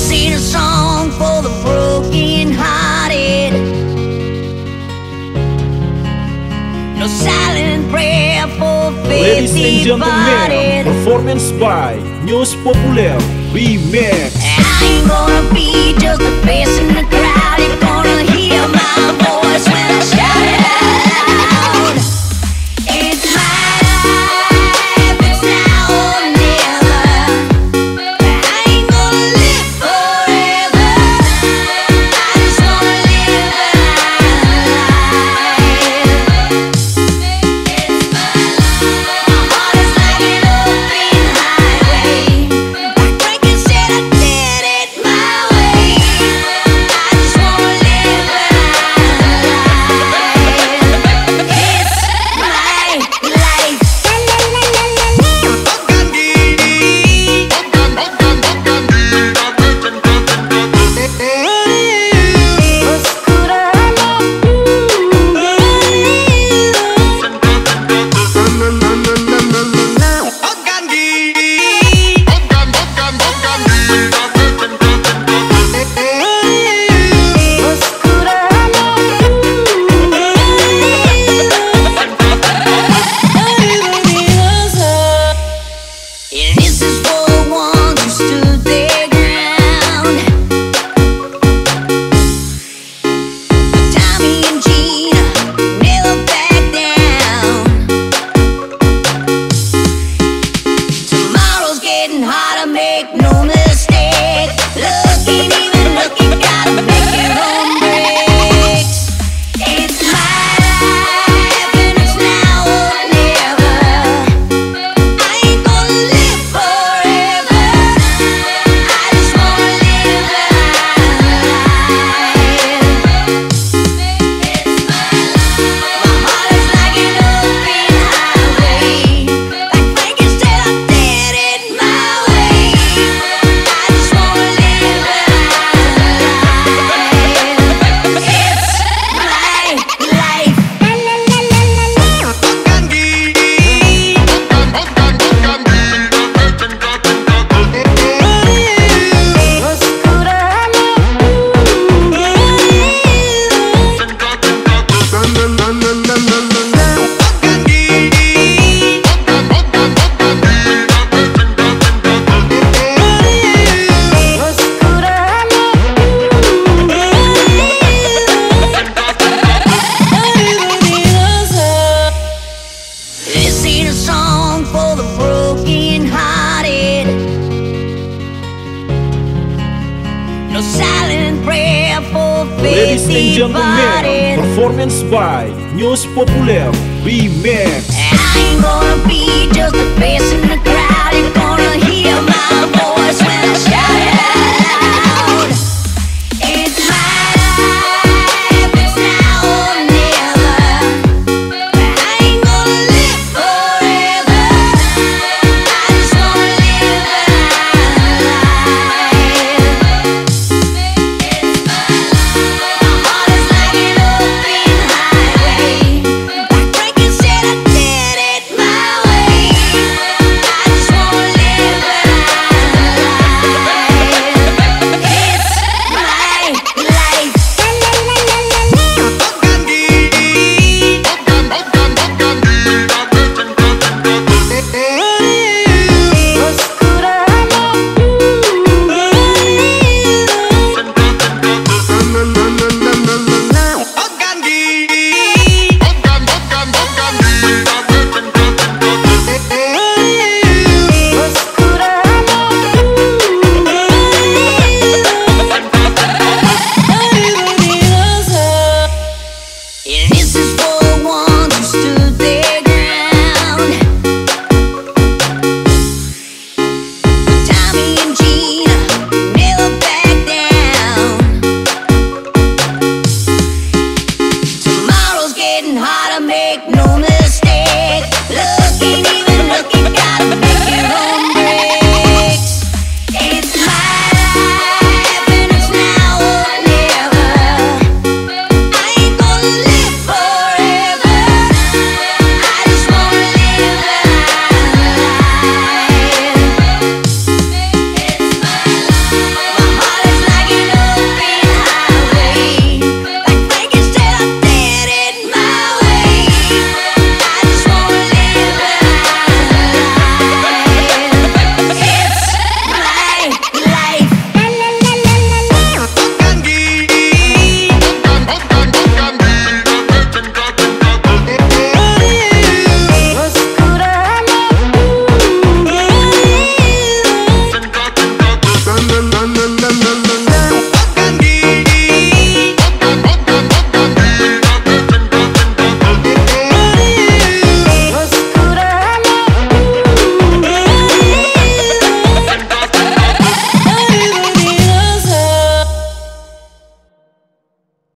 I sing a song for the broken hearted. No silent prayer for Ladies and gentlemen, performance by News Popular Remix. I ain't gonna be just a face in the and gentlemen, performance by News Popular Remix. I ain't gonna be just a face in the crowd, gonna hear my voice.